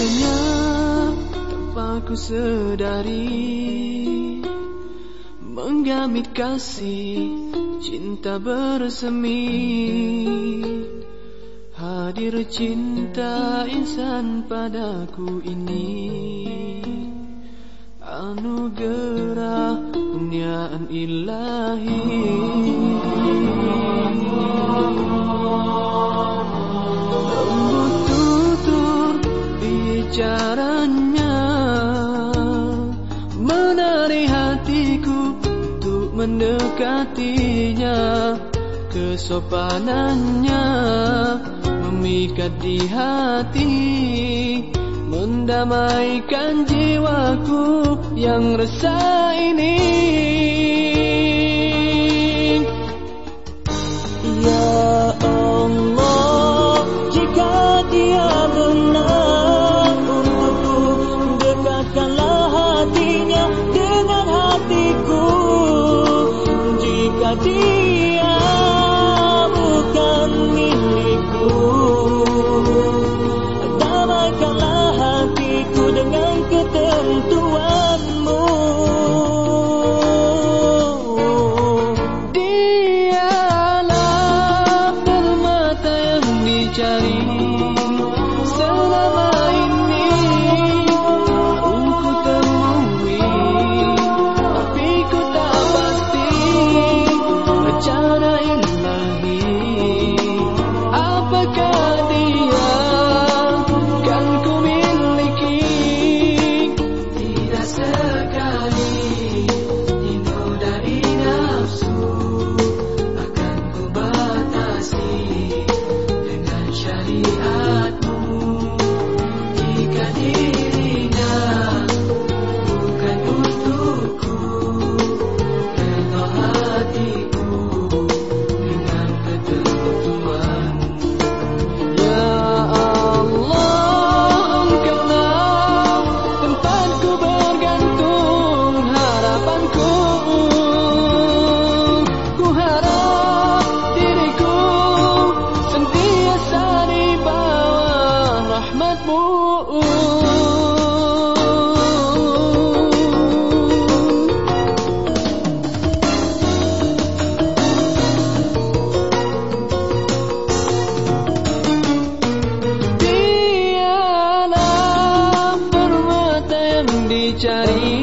hadirnya tanpa ku sedari Menggamit kasih cinta bersemi. Hadir cinta insan padaku ini Anugerah kurniaan ilahi caranya Menari hatiku untuk mendekatinya. Kesopanannya memikat di hati. Mendamaikan jiwaku yang resah ini mencari